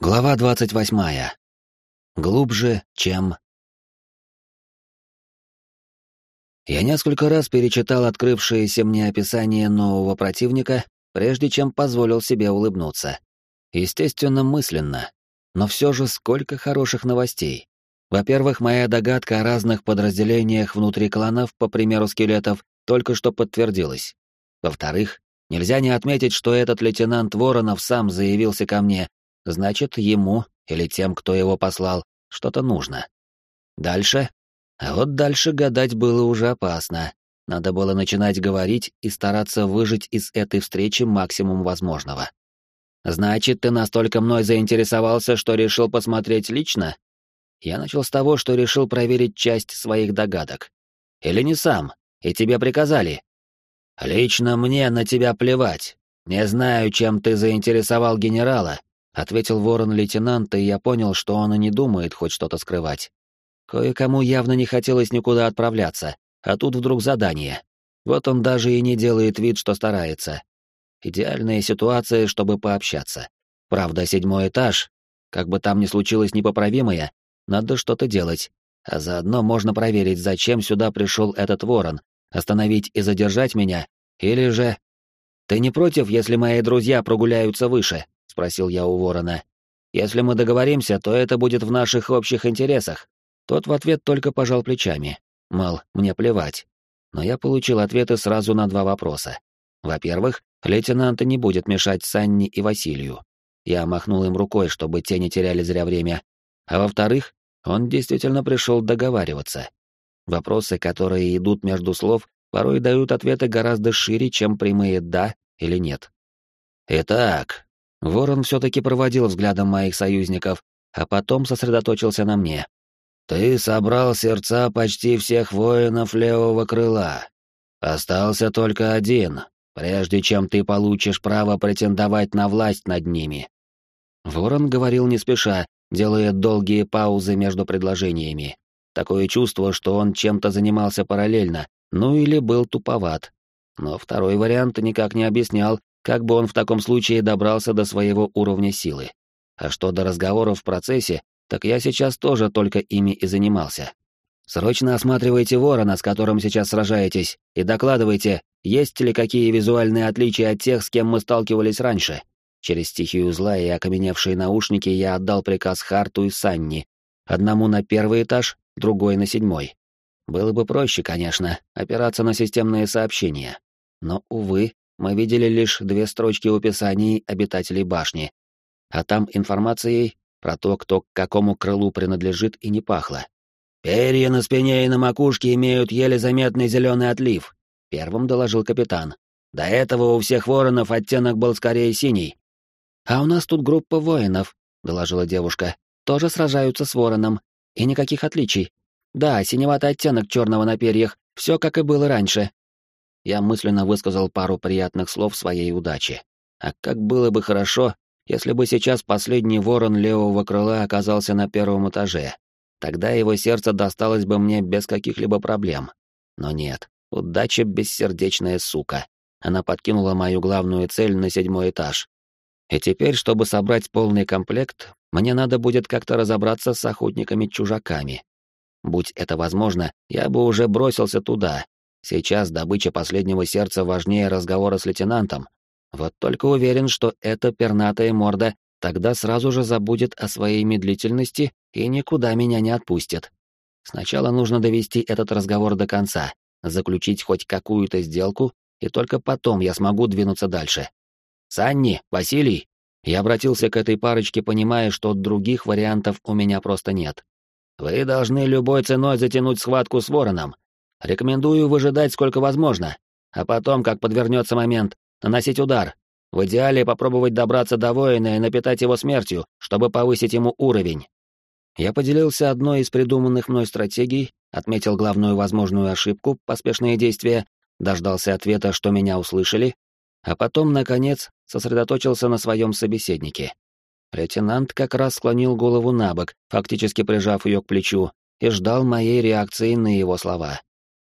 Глава двадцать восьмая. Глубже, чем... Я несколько раз перечитал открывшееся мне описание нового противника, прежде чем позволил себе улыбнуться. Естественно, мысленно. Но все же сколько хороших новостей. Во-первых, моя догадка о разных подразделениях внутри кланов, по примеру скелетов, только что подтвердилась. Во-вторых, нельзя не отметить, что этот лейтенант Воронов сам заявился ко мне Значит, ему или тем, кто его послал, что-то нужно. Дальше? А вот дальше гадать было уже опасно. Надо было начинать говорить и стараться выжить из этой встречи максимум возможного. «Значит, ты настолько мной заинтересовался, что решил посмотреть лично?» Я начал с того, что решил проверить часть своих догадок. «Или не сам, и тебе приказали?» «Лично мне на тебя плевать. Не знаю, чем ты заинтересовал генерала, Ответил ворон лейтенанта, и я понял, что он и не думает хоть что-то скрывать. Кое-кому явно не хотелось никуда отправляться, а тут вдруг задание. Вот он даже и не делает вид, что старается. Идеальная ситуация, чтобы пообщаться. Правда, седьмой этаж, как бы там ни случилось непоправимое, надо что-то делать. А заодно можно проверить, зачем сюда пришел этот ворон, остановить и задержать меня, или же... Ты не против, если мои друзья прогуляются выше? Спросил я у ворона. Если мы договоримся, то это будет в наших общих интересах. Тот в ответ только пожал плечами. Мол, мне плевать. Но я получил ответы сразу на два вопроса. Во-первых, лейтенант не будет мешать Санни и Василию. Я махнул им рукой, чтобы те не теряли зря время. А во-вторых, он действительно пришел договариваться. Вопросы, которые идут между слов, порой дают ответы гораздо шире, чем прямые «да» или «нет». «Итак, Ворон все-таки проводил взглядом моих союзников, а потом сосредоточился на мне. «Ты собрал сердца почти всех воинов левого крыла. Остался только один, прежде чем ты получишь право претендовать на власть над ними». Ворон говорил не спеша, делая долгие паузы между предложениями. Такое чувство, что он чем-то занимался параллельно, ну или был туповат. Но второй вариант никак не объяснял, как бы он в таком случае добрался до своего уровня силы? А что до разговоров в процессе, так я сейчас тоже только ими и занимался. Срочно осматривайте ворона, с которым сейчас сражаетесь, и докладывайте, есть ли какие визуальные отличия от тех, с кем мы сталкивались раньше. Через стихию зла и окаменевшие наушники я отдал приказ Харту и Санни. Одному на первый этаж, другой на седьмой. Было бы проще, конечно, опираться на системные сообщения. Но, увы, мы видели лишь две строчки в описании обитателей башни, а там информацией про то, кто к какому крылу принадлежит, и не пахло. «Перья на спине и на макушке имеют еле заметный зеленый отлив», — первым доложил капитан. «До этого у всех воронов оттенок был скорее синий». «А у нас тут группа воинов», — доложила девушка. «Тоже сражаются с вороном. И никаких отличий. Да, синеватый оттенок черного на перьях, все как и было раньше, я мысленно высказал пару приятных слов своей удачи. А как было бы хорошо, если бы сейчас последний ворон левого крыла оказался на первом этаже. Тогда его сердце досталось бы мне без каких-либо проблем. Но нет, удача бессердечная сука. Она подкинула мою главную цель на седьмой этаж. И теперь, чтобы собрать полный комплект, мне надо будет как-то разобраться с охотниками-чужаками. Будь это возможно, я бы уже бросился туда, Сейчас добыча последнего сердца важнее разговора с лейтенантом. Вот только уверен, что эта пернатая морда тогда сразу же забудет о своей медлительности и никуда меня не отпустит. Сначала нужно довести этот разговор до конца, заключить хоть какую-то сделку, и только потом я смогу двинуться дальше. «Санни, Василий!» Я обратился к этой парочке, понимая, что других вариантов у меня просто нет. «Вы должны любой ценой затянуть схватку с вороном, Рекомендую выжидать сколько возможно, а потом, как подвернется момент, наносить удар. В идеале попробовать добраться до воина и напитать его смертью, чтобы повысить ему уровень. Я поделился одной из придуманных мной стратегий, отметил главную возможную ошибку, поспешные действия, дождался ответа, что меня услышали, а потом, наконец, сосредоточился на своем собеседнике. Лейтенант как раз склонил голову на бок, фактически прижав ее к плечу, и ждал моей реакции на его слова.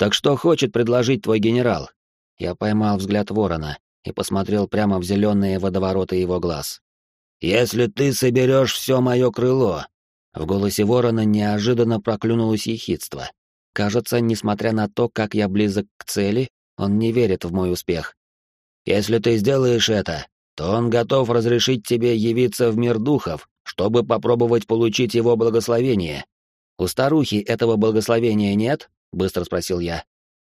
Так что хочет предложить твой генерал? Я поймал взгляд ворона и посмотрел прямо в зеленые водовороты его глаз. если ты соберешь все мое крыло». В голосе ворона неожиданно проклюнулось ехидство. Кажется, несмотря на то, как я близок к цели, он не верит в мой успех. «Если ты сделаешь это, то он готов разрешить тебе явиться в мир духов, чтобы попробовать получить его благословение. У старухи этого благословения нет? Быстро спросил я.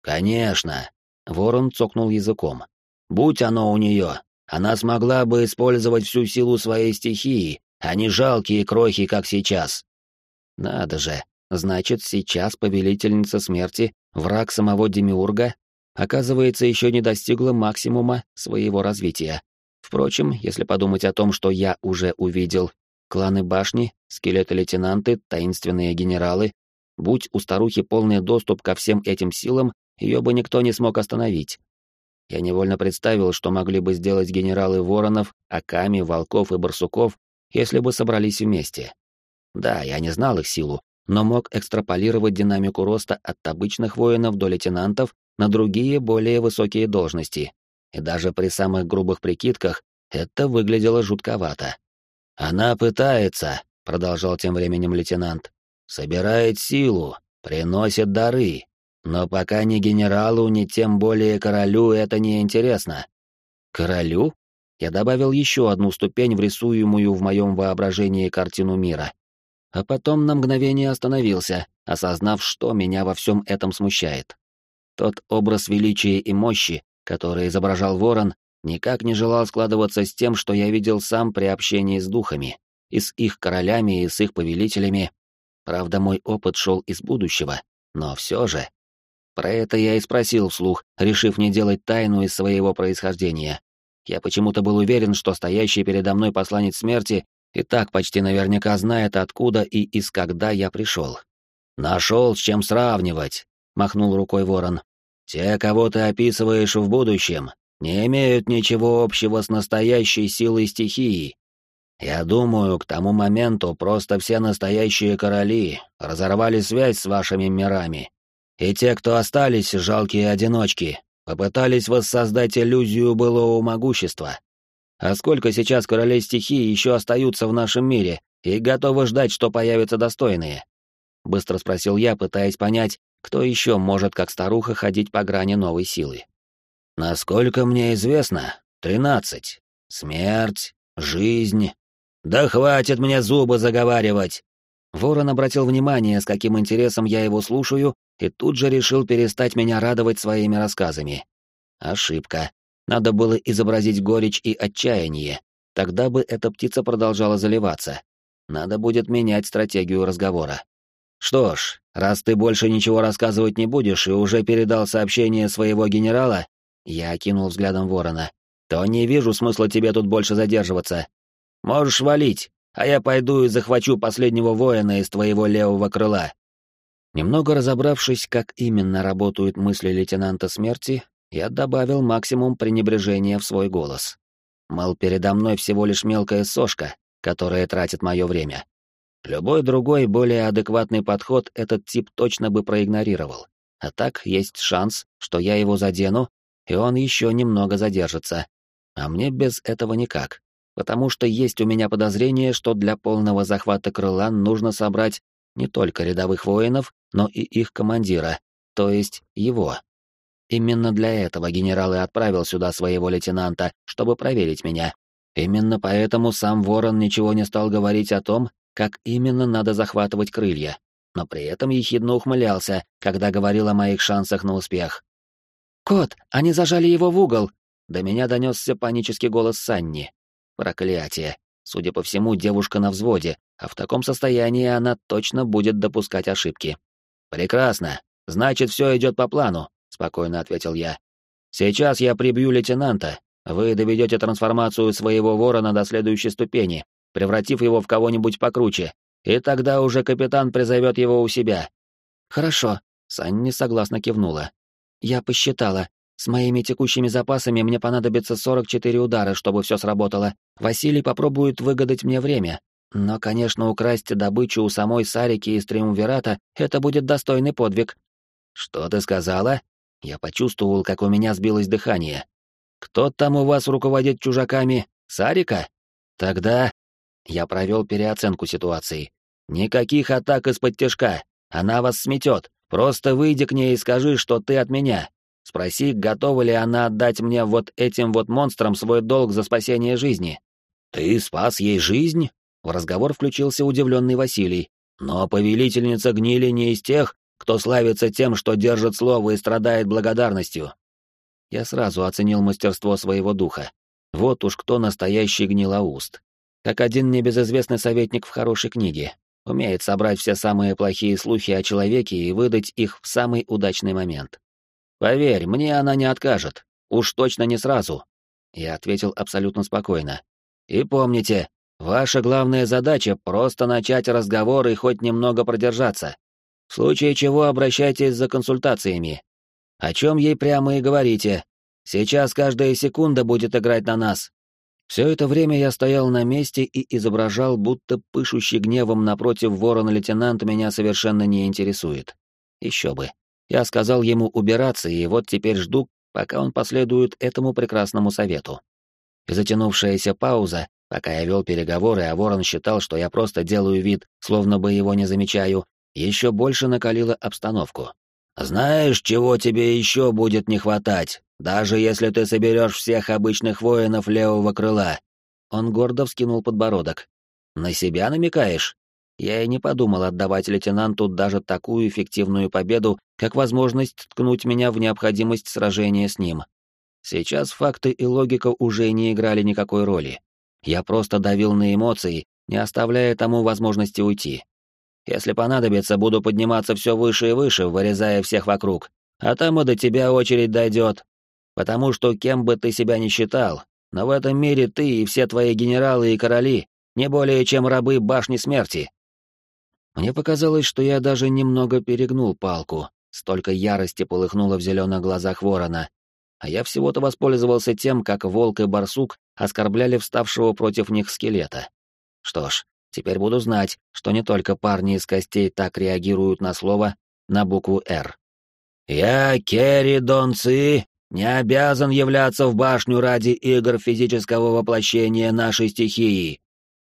Конечно. Ворон цокнул языком. Будь оно у нее, она смогла бы использовать всю силу своей стихии, а не жалкие крохи, как сейчас. Надо же, значит, сейчас повелительница смерти, враг самого Демиурга, оказывается, еще не достигла максимума своего развития. Впрочем, если подумать о том, что я уже увидел, кланы башни, скелеты-лейтенанты, таинственные генералы, будь у старухи полный доступ ко всем этим силам, ее бы никто не смог остановить. Я невольно представил, что могли бы сделать генералы Воронов, Аками, Волков и Барсуков, если бы собрались вместе. Да, я не знал их силу, но мог экстраполировать динамику роста от обычных воинов до лейтенантов на другие более высокие должности. И даже при самых грубых прикидках это выглядело жутковато. «Она пытается», — продолжал тем временем лейтенант, — «собирает силу, приносит дары, но пока ни генералу, ни тем более королю это не интересно». «Королю?» Я добавил еще одну ступень в рисуемую в моем воображении картину мира. А потом на мгновение остановился, осознав, что меня во всем этом смущает. Тот образ величия и мощи, который изображал ворон, никак не желал складываться с тем, что я видел сам при общении с духами, и с их королями, и с их повелителями. Правда, мой опыт шел из будущего, но все же. Про это я и спросил вслух, решив не делать тайну из своего происхождения. Я почему-то был уверен, что стоящий передо мной посланец смерти и так почти наверняка знает, откуда и из когда я пришел. «Нашел с чем сравнивать», — махнул рукой ворон. «Те, кого ты описываешь в будущем, не имеют ничего общего с настоящей силой стихии. Я думаю, к тому моменту просто все настоящие короли разорвали связь с вашими мирами. И те, кто остались, жалкие одиночки, попытались воссоздать иллюзию былого могущества. А сколько сейчас королей стихии еще остаются в нашем мире и готовы ждать, что появятся достойные? Быстро спросил я, пытаясь понять, кто еще может, как старуха, ходить по грани новой силы. Насколько мне известно, тринадцать. Смерть, жизнь. Да хватит мне зубы заговаривать. Ворон обратил внимание, с каким интересом я его слушаю, и тут же решил перестать меня радовать своими рассказами. Ошибка. Надо было изобразить горечь и отчаяние. Тогда бы эта птица продолжала заливаться. Надо будет менять стратегию разговора. Что ж, раз ты больше ничего рассказывать не будешь и уже передал сообщение своего генерала, я окинул взглядом ворона. «То не вижу смысла тебе тут больше задерживаться. Можешь валить, а я пойду и захвачу последнего воина из твоего левого крыла». Немного разобравшись, как именно работают мысли лейтенанта смерти, я добавил максимум пренебрежения в свой голос. Мол, передо мной всего лишь мелкая сошка, которая тратит мое время. Любой другой, более адекватный подход этот тип точно бы проигнорировал. А так есть шанс, что я его задену, и он еще немного задержится. А мне без этого никак, потому что есть у меня подозрение, что для полного захвата крыла нужно собрать не только рядовых воинов, но и их командира, то есть его. Именно для этого генерал и отправил сюда своего лейтенанта, чтобы проверить меня. Именно поэтому сам Ворон ничего не стал говорить о том, как именно надо захватывать крылья, но при этом ехидно ухмылялся, когда говорил о моих шансах на успех. «Кот, они зажали его в угол!» До меня донесся панический голос Санни. Проклятие. Судя по всему, девушка на взводе, а в таком состоянии она точно будет допускать ошибки. «Прекрасно. Значит, все идет по плану», — спокойно ответил я. «Сейчас я прибью лейтенанта. Вы доведете трансформацию своего ворона до следующей ступени, превратив его в кого-нибудь покруче, и тогда уже капитан призовет его у себя». «Хорошо», — Санни согласно кивнула. Я посчитала. С моими текущими запасами мне понадобится 44 удара, чтобы все сработало. Василий попробует выгадать мне время. Но, конечно, украсть добычу у самой Сарики из Триумвирата — это будет достойный подвиг. Что ты сказала? Я почувствовал, как у меня сбилось дыхание. Кто там у вас руководит чужаками? Сарика? Тогда Я провел переоценку ситуации. Никаких атак из-под тяжка. Она вас сметет. Просто выйди к ней и скажи, что ты от меня. Спроси, готова ли она отдать мне вот этим вот монстрам свой долг за спасение жизни. Ты спас ей жизнь? В разговор включился удивленный Василий. Но повелительница гнили не из тех, кто славится тем, что держит слово и страдает благодарностью. Я сразу оценил мастерство своего духа. Вот уж кто настоящий гнилоуст. Как один небезызвестный советник в хорошей книге. Умеет собрать все самые плохие слухи о человеке и выдать их в самый удачный момент. Поверь, мне она не откажет. Уж точно не сразу. Я ответил абсолютно спокойно. И помните, ваша главная задача — просто начать разговор и хоть немного продержаться. В случае чего обращайтесь за консультациями. О чем ей прямо и говорите. Сейчас каждая секунда будет играть на нас. Все это время я стоял на месте и изображал, будто пышущий гневом напротив ворона лейтенант меня совершенно не интересует. Еще бы. Я сказал ему убираться, и вот теперь жду, пока он последует этому прекрасному совету. И затянувшаяся пауза, пока я вел переговоры, а ворон считал, что я просто делаю вид, словно бы его не замечаю, еще больше накалила обстановку. «Знаешь, чего тебе еще будет не хватать, даже если ты соберешь всех обычных воинов левого крыла?» Он гордо вскинул подбородок. «На себя намекаешь?» Я и не подумал отдавать лейтенанту даже такую эффективную победу, как возможность ткнуть меня в необходимость сражения с ним. Сейчас факты и логика уже не играли никакой роли. Я просто давил на эмоции, не оставляя тому возможности уйти. Если понадобится, буду подниматься все выше и выше, вырезая всех вокруг. А там и до тебя очередь дойдет. Потому что кем бы ты себя ни считал, но в этом мире ты и все твои генералы и короли не более чем рабы башни смерти. Мне показалось, что я даже немного перегнул палку, столько ярости полыхнуло в зеленых глазах ворона. А я всего-то воспользовался тем, как волк и барсук оскорбляли вставшего против них скелета. Что ж, Теперь буду знать, что не только парни из костей так реагируют на слово на букву «Р». «Я, Керри Донци, не обязан являться в башню ради игр физического воплощения нашей стихии».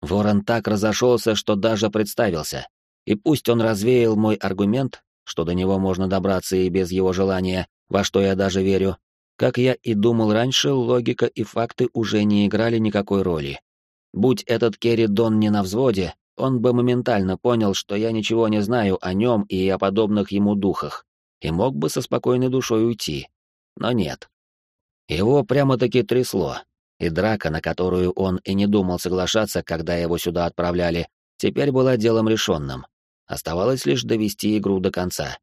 Ворон так разошелся, что даже представился. И пусть он развеял мой аргумент, что до него можно добраться и без его желания, во что я даже верю, как я и думал раньше, логика и факты уже не играли никакой роли. Будь этот Керри Дон не на взводе, он бы моментально понял, что я ничего не знаю о нем и о подобных ему духах, и мог бы со спокойной душой уйти. Но нет. Его прямо-таки трясло, и драка, на которую он и не думал соглашаться, когда его сюда отправляли, теперь была делом решенным. Оставалось лишь довести игру до конца.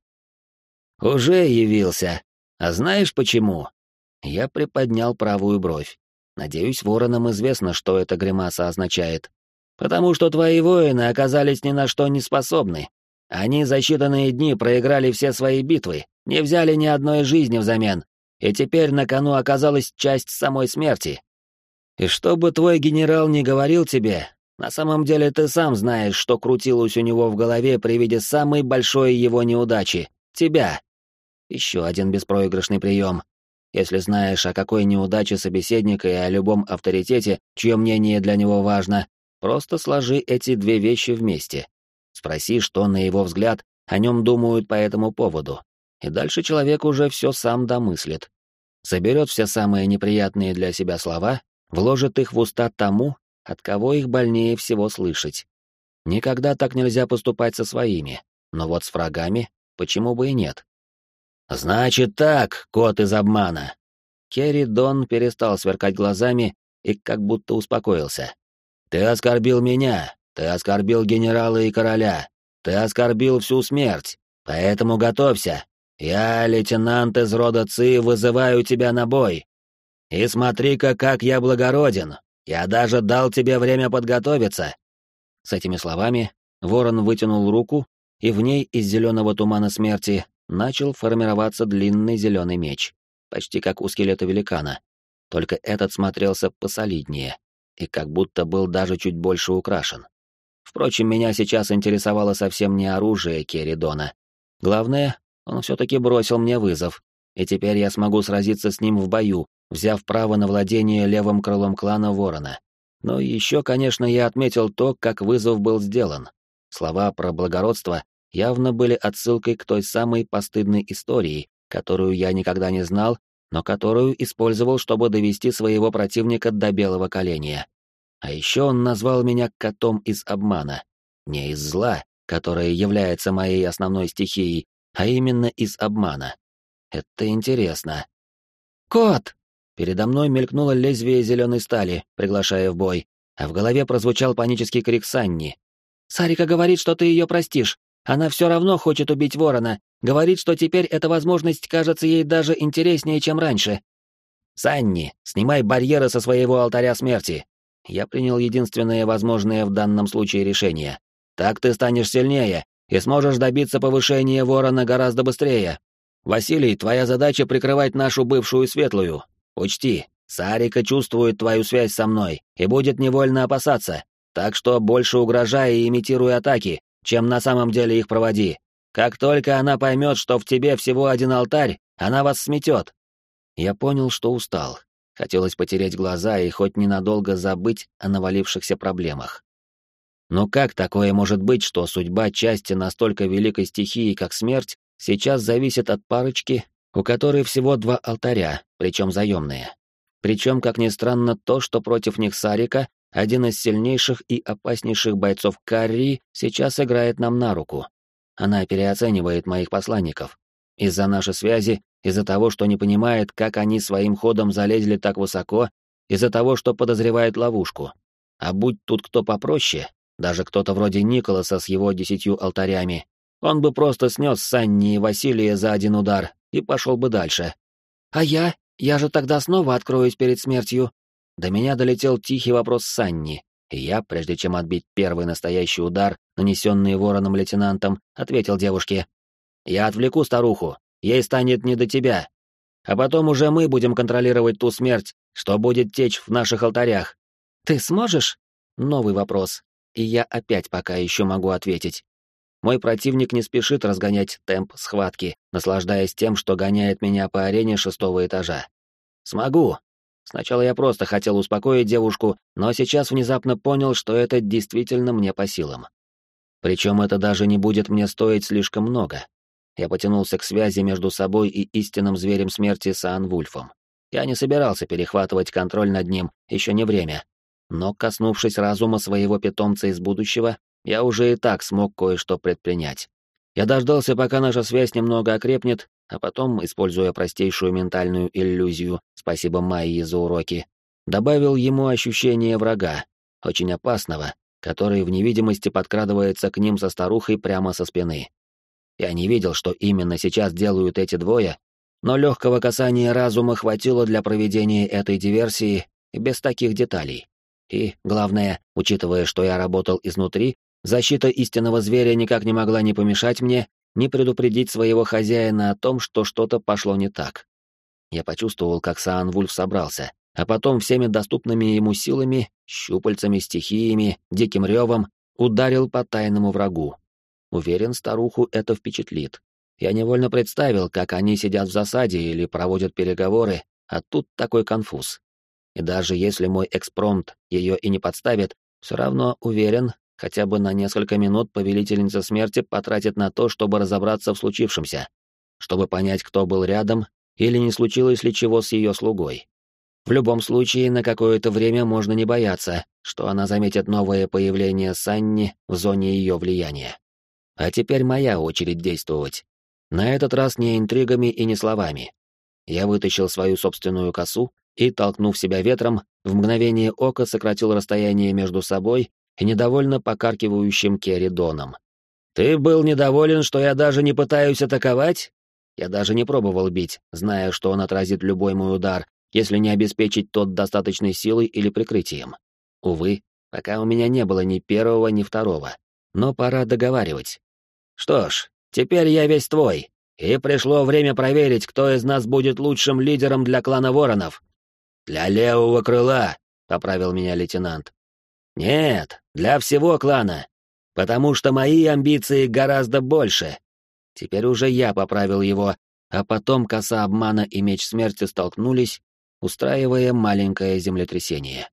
«Уже явился. А знаешь почему?» Я приподнял правую бровь. Надеюсь, воронам известно, что эта гримаса означает. Потому что твои воины оказались ни на что не способны. Они за считанные дни проиграли все свои битвы, не взяли ни одной жизни взамен, и теперь на кону оказалась часть самой смерти. И что бы твой генерал ни говорил тебе, на самом деле ты сам знаешь, что крутилось у него в голове при виде самой большой его неудачи — тебя. Еще один беспроигрышный прием. Если знаешь о какой неудаче собеседника и о любом авторитете, чье мнение для него важно, просто сложи эти две вещи вместе. Спроси, что, на его взгляд, о нем думают по этому поводу. И дальше человек уже все сам домыслит. Соберет все самые неприятные для себя слова, вложит их в уста тому, от кого их больнее всего слышать. Никогда так нельзя поступать со своими, но вот с врагами почему бы и нет. «Значит так, кот из обмана!» Керри Дон перестал сверкать глазами и как будто успокоился. «Ты оскорбил меня, ты оскорбил генерала и короля, ты оскорбил всю смерть, поэтому готовься. Я, лейтенант из рода Ци, вызываю тебя на бой. И смотри-ка, как я благороден, я даже дал тебе время подготовиться». С этими словами ворон вытянул руку, и в ней из зеленого тумана смерти начал формироваться длинный зеленый меч, почти как у скелета великана. Только этот смотрелся посолиднее и как будто был даже чуть больше украшен. Впрочем, меня сейчас интересовало совсем не оружие Керидона. Главное, он все-таки бросил мне вызов, и теперь я смогу сразиться с ним в бою, взяв право на владение левым крылом клана Ворона. Но еще, конечно, я отметил то, как вызов был сделан. Слова про благородство явно были отсылкой к той самой постыдной истории, которую я никогда не знал, но которую использовал, чтобы довести своего противника до белого коленя. А еще он назвал меня котом из обмана. Не из зла, которое является моей основной стихией, а именно из обмана. Это интересно. «Кот!» Передо мной мелькнуло лезвие зеленой стали, приглашая в бой, а в голове прозвучал панический крик Санни. «Сарика говорит, что ты ее простишь. Она все равно хочет убить ворона. Говорит, что теперь эта возможность кажется ей даже интереснее, чем раньше. «Санни, снимай барьеры со своего алтаря смерти!» Я принял единственное возможное в данном случае решение. «Так ты станешь сильнее и сможешь добиться повышения ворона гораздо быстрее. Василий, твоя задача прикрывать нашу бывшую светлую. Учти, Сарика чувствует твою связь со мной и будет невольно опасаться, так что больше угрожай и имитируй атаки, чем на самом деле их проводи. Как только она поймет, что в тебе всего один алтарь, она вас сметет. Я понял, что устал. Хотелось потереть глаза и хоть ненадолго забыть о навалившихся проблемах. Но как такое может быть, что судьба части настолько великой стихии, как смерть, сейчас зависит от парочки, у которой всего два алтаря, причем заемные? Причем, как ни странно, то, что против них Сарика, один из сильнейших и опаснейших бойцов Карри, сейчас играет нам на руку. Она переоценивает моих посланников. Из-за нашей связи, из-за того, что не понимает, как они своим ходом залезли так высоко, из-за того, что подозревает ловушку. А будь тут кто попроще, даже кто-то вроде Николаса с его десятью алтарями, он бы просто снес Санни и Василия за один удар и пошел бы дальше. «А я? Я же тогда снова откроюсь перед смертью?» До меня долетел тихий вопрос Санни, и я, прежде чем отбить первый настоящий удар, нанесенный вороном лейтенантом, ответил девушке. «Я отвлеку старуху, ей станет не до тебя. А потом уже мы будем контролировать ту смерть, что будет течь в наших алтарях. Ты сможешь?» Новый вопрос, и я опять пока еще могу ответить. Мой противник не спешит разгонять темп схватки, наслаждаясь тем, что гоняет меня по арене шестого этажа. «Смогу», Сначала я просто хотел успокоить девушку, но сейчас внезапно понял, что это действительно мне по силам. Причем это даже не будет мне стоить слишком много. Я потянулся к связи между собой и истинным зверем смерти Саан Вульфом. Я не собирался перехватывать контроль над ним, еще не время. Но, коснувшись разума своего питомца из будущего, я уже и так смог кое-что предпринять. Я дождался, пока наша связь немного окрепнет, а потом, используя простейшую ментальную иллюзию, спасибо Майе за уроки, добавил ему ощущение врага, очень опасного, который в невидимости подкрадывается к ним со старухой прямо со спины. Я не видел, что именно сейчас делают эти двое, но легкого касания разума хватило для проведения этой диверсии без таких деталей. И, главное, учитывая, что я работал изнутри, защита истинного зверя никак не могла не помешать мне не предупредить своего хозяина о том, что что-то пошло не так. Я почувствовал, как Саан Вульф собрался, а потом всеми доступными ему силами, щупальцами, стихиями, диким ревом ударил по тайному врагу. Уверен, старуху это впечатлит. Я невольно представил, как они сидят в засаде или проводят переговоры, а тут такой конфуз. И даже если мой экспромт ее и не подставит, все равно уверен, Хотя бы на несколько минут повелительница смерти потратит на то, чтобы разобраться в случившемся, чтобы понять, кто был рядом или не случилось ли чего с ее слугой. В любом случае, на какое-то время можно не бояться, что она заметит новое появление Санни в зоне ее влияния. А теперь моя очередь действовать. На этот раз не интригами и не словами. Я вытащил свою собственную косу и, толкнув себя ветром, в мгновение ока сократил расстояние между собой и недовольно покаркивающим Керридоном. «Ты был недоволен, что я даже не пытаюсь атаковать?» Я даже не пробовал бить, зная, что он отразит любой мой удар, если не обеспечить тот достаточной силой или прикрытием. Увы, пока у меня не было ни первого, ни второго. Но пора договаривать. Что ж, теперь я весь твой, и пришло время проверить, кто из нас будет лучшим лидером для клана Воронов. «Для левого крыла», — поправил меня лейтенант. Нет, для всего клана. Потому что мои амбиции гораздо больше. Теперь уже я поправил его, а потом коса обмана и меч смерти столкнулись, устраивая маленькое землетрясение.